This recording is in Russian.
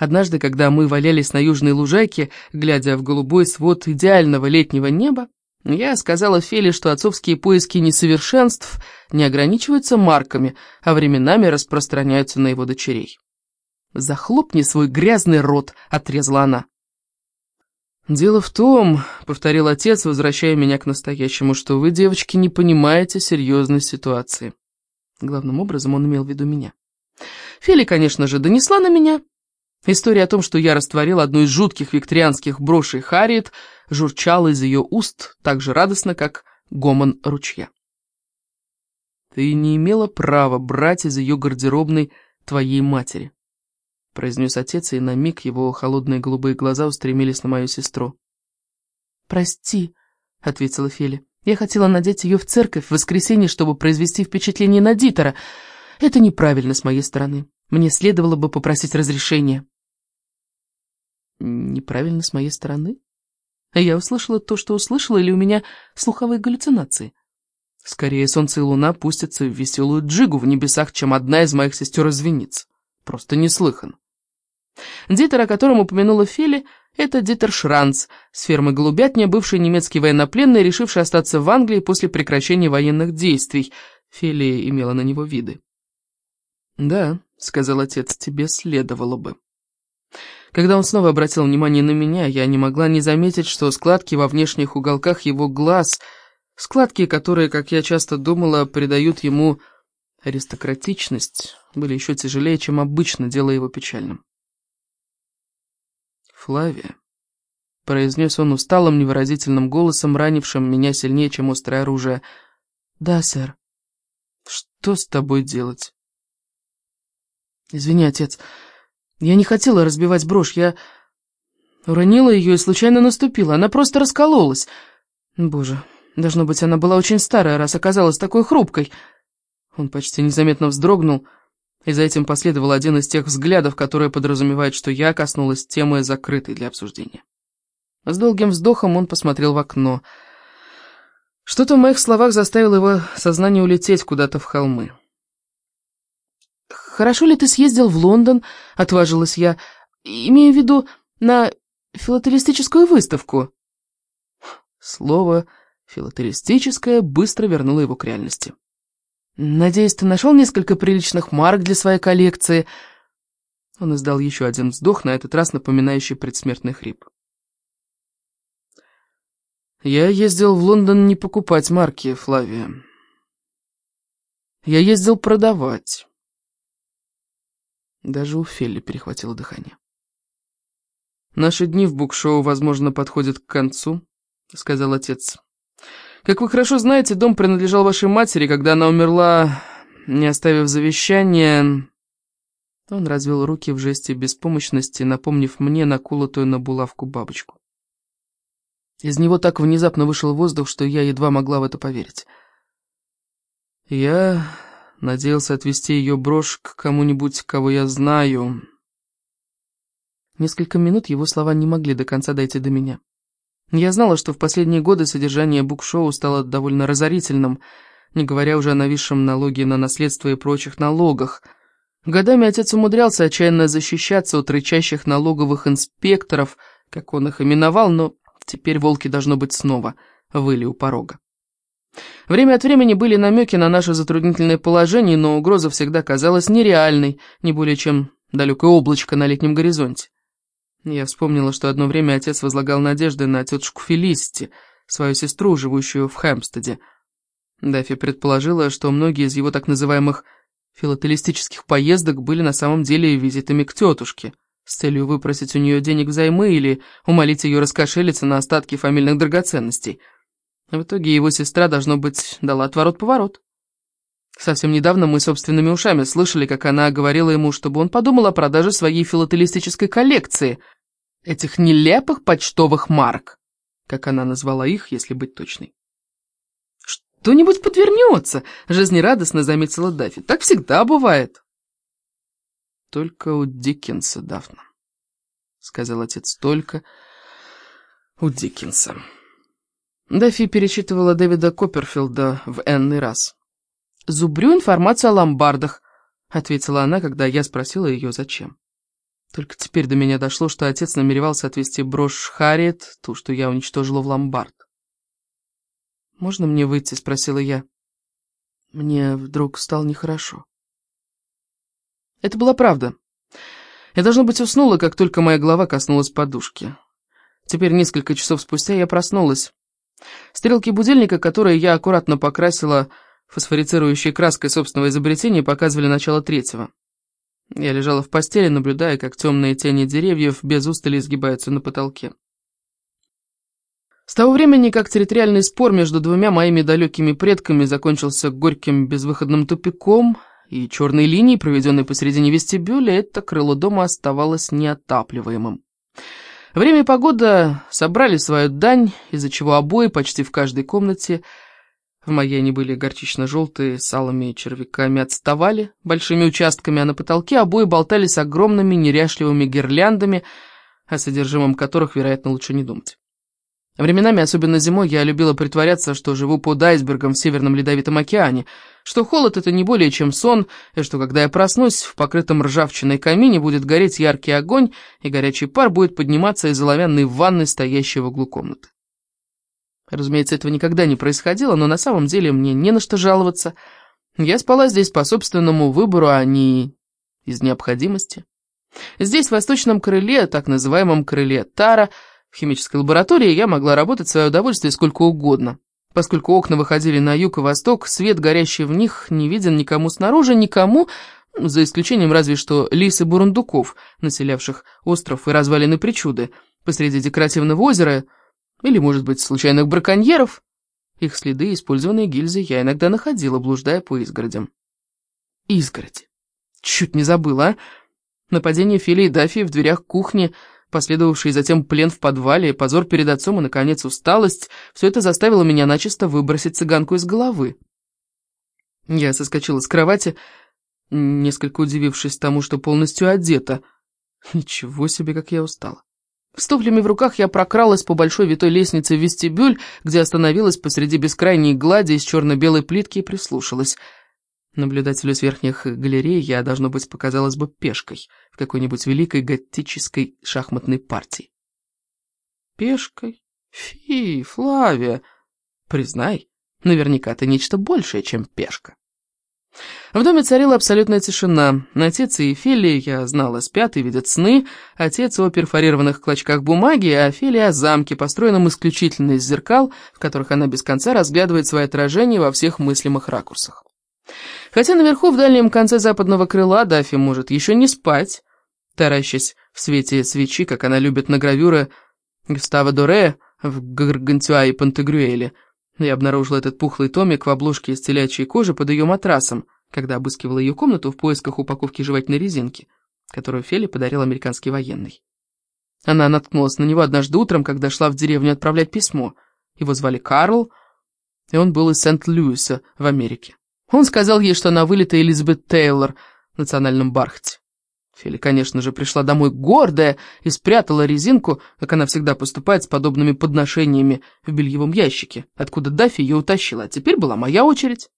Однажды, когда мы валялись на южной лужайке, глядя в голубой свод идеального летнего неба, я сказала Феле, что отцовские поиски несовершенств не ограничиваются марками, а временами распространяются на его дочерей. «Захлопни свой грязный рот», — отрезала она. «Дело в том», — повторил отец, возвращая меня к настоящему, «что вы, девочки, не понимаете серьезной ситуации». Главным образом он имел в виду меня. Фели, конечно же, донесла на меня. История о том, что я растворил одну из жутких викторианских брошей Харриет, журчала из ее уст так же радостно, как гомон ручья. «Ты не имела права брать из ее гардеробной твоей матери», — произнес отец, и на миг его холодные голубые глаза устремились на мою сестру. «Прости», — ответила Феля. «Я хотела надеть ее в церковь в воскресенье, чтобы произвести впечатление на Дитера. Это неправильно с моей стороны. Мне следовало бы попросить разрешения». «Неправильно с моей стороны?» Я услышала то, что услышала, или у меня слуховые галлюцинации? Скорее, солнце и луна пустятся в веселую джигу в небесах, чем одна из моих сестер извинится. Просто неслыхан. Дитер, о котором упомянула Фели, это Дитер Шранц с фермы Голубятня, бывший немецкий военнопленный, решивший остаться в Англии после прекращения военных действий. Фели имела на него виды. «Да», — сказал отец, — «тебе следовало бы». Когда он снова обратил внимание на меня, я не могла не заметить, что складки во внешних уголках его глаз, складки, которые, как я часто думала, придают ему аристократичность, были еще тяжелее, чем обычно, делая его печальным. «Флавия», — произнес он усталым, невыразительным голосом, ранившим меня сильнее, чем острое оружие. «Да, сэр». «Что с тобой делать?» «Извини, отец, я не хотела разбивать брошь, я уронила ее и случайно наступила, она просто раскололась. Боже, должно быть, она была очень старая, раз оказалась такой хрупкой». Он почти незаметно вздрогнул, — и за этим последовал один из тех взглядов, которые подразумевают, что я коснулась темы, закрытой для обсуждения. С долгим вздохом он посмотрел в окно. Что-то в моих словах заставило его сознание улететь куда-то в холмы. «Хорошо ли ты съездил в Лондон?» — отважилась я. «Имею в виду на филателистическую выставку». Слово «филателистическое» быстро вернуло его к реальности. «Надеюсь, ты нашел несколько приличных марок для своей коллекции?» Он издал еще один вздох, на этот раз напоминающий предсмертный хрип. «Я ездил в Лондон не покупать марки, Флавия. Я ездил продавать». Даже у Фелли перехватило дыхание. «Наши дни в букшоу, возможно, подходят к концу», — сказал отец. Как вы хорошо знаете, дом принадлежал вашей матери, когда она умерла, не оставив завещания...» Он развел руки в жесте беспомощности, напомнив мне наколотую на булавку бабочку. Из него так внезапно вышел воздух, что я едва могла в это поверить. Я надеялся отвезти ее брошь к кому-нибудь, кого я знаю. Несколько минут его слова не могли до конца дойти до меня. Я знала, что в последние годы содержание букшоу стало довольно разорительным, не говоря уже о нависшем налоге на наследство и прочих налогах. Годами отец умудрялся отчаянно защищаться от рычащих налоговых инспекторов, как он их именовал, но теперь волки, должно быть, снова выли у порога. Время от времени были намеки на наше затруднительное положение, но угроза всегда казалась нереальной, не более чем далекое облачко на летнем горизонте. Я вспомнила, что одно время отец возлагал надежды на тетушку Фелисити, свою сестру, живущую в Хэмпстеде. Даффи предположила, что многие из его так называемых филателистических поездок были на самом деле визитами к тетушке, с целью выпросить у нее денег взаймы или умолить ее раскошелиться на остатки фамильных драгоценностей. В итоге его сестра, должно быть, дала отворот-поворот. Совсем недавно мы собственными ушами слышали, как она говорила ему, чтобы он подумал о продаже своей филателистической коллекции, этих нелепых почтовых марок, как она назвала их, если быть точной. «Что-нибудь подвернется», — жизнерадостно заметила Даффи. «Так всегда бывает». «Только у Диккенса, Дафна», — сказал отец, — «только у Диккенса». Даффи перечитывала Дэвида Копперфилда в энный раз. «Зубрю информацию о ломбардах», — ответила она, когда я спросила ее, зачем. Только теперь до меня дошло, что отец намеревался отвезти брошь Харриет, ту, что я уничтожила в ломбард. «Можно мне выйти?» — спросила я. Мне вдруг стало нехорошо. Это была правда. Я, должно быть, уснула, как только моя голова коснулась подушки. Теперь, несколько часов спустя, я проснулась. Стрелки будильника, которые я аккуратно покрасила фосфорицирующей краской собственного изобретения, показывали начало третьего. Я лежала в постели, наблюдая, как темные тени деревьев без устали изгибаются на потолке. С того времени, как территориальный спор между двумя моими далекими предками закончился горьким безвыходным тупиком и черной линией, проведенной посередине вестибюля, это крыло дома оставалось неотапливаемым. Время и погода собрали свою дань, из-за чего обои почти в каждой комнате в моей они были горчично-желтые, с алыми червяками отставали большими участками, а на потолке обои болтались огромными неряшливыми гирляндами, о содержимом которых, вероятно, лучше не думать. Временами, особенно зимой, я любила притворяться, что живу под айсбергом в Северном Ледовитом океане, что холод — это не более чем сон, и что, когда я проснусь, в покрытом ржавчиной камине будет гореть яркий огонь, и горячий пар будет подниматься из оловянной ванны, стоящей в углу комнаты. Разумеется, этого никогда не происходило, но на самом деле мне не на что жаловаться. Я спала здесь по собственному выбору, а не из необходимости. Здесь, в восточном крыле, так называемом крыле Тара, в химической лаборатории я могла работать в свое удовольствие сколько угодно. Поскольку окна выходили на юг и восток, свет, горящий в них, не виден никому снаружи, никому, за исключением разве что лис и бурундуков, населявших остров и развалины причуды, посреди декоративного озера, или, может быть, случайных браконьеров. Их следы, использованные гильзы, я иногда находила, блуждая по изгородям. Изгороди. Чуть не забыла, а? Нападение Фили и Даффи в дверях кухни — последовавший затем плен в подвале, позор перед отцом и, наконец, усталость, все это заставило меня начисто выбросить цыганку из головы. Я соскочила с кровати, несколько удивившись тому, что полностью одета. Ничего себе, как я устала. С туфлями в руках я прокралась по большой витой лестнице в вестибюль, где остановилась посреди бескрайней глади из черно-белой плитки и прислушалась — Наблюдателю с верхних галерей я, должно быть, показалась бы пешкой в какой-нибудь великой готической шахматной партии. Пешкой? Фи, Флавия, признай, наверняка ты нечто большее, чем пешка. В доме царила абсолютная тишина. Отец и Фили, я знала, спят и видят сны. Отец о перфорированных клочках бумаги, а Фили о замке, построенном исключительно из зеркал, в которых она без конца разглядывает свои отражения во всех мыслимых ракурсах. Хотя наверху, в дальнем конце западного крыла, Дафи может еще не спать, таращась в свете свечи, как она любит на гравюры Густава Доре в Гаргантюа и Пантегрюэле. Я обнаружила этот пухлый томик в обложке из телячьей кожи под ее матрасом, когда обыскивала ее комнату в поисках упаковки жевательной резинки, которую Фели подарил американский военный. Она наткнулась на него однажды утром, когда шла в деревню отправлять письмо. Его звали Карл, и он был из Сент-Луиса в Америке. Он сказал ей, что она вылитая Элизабет Тейлор в национальном бархате. Фили, конечно же, пришла домой гордая и спрятала резинку, как она всегда поступает с подобными подношениями в бельевом ящике, откуда Даффи ее утащила, а теперь была моя очередь.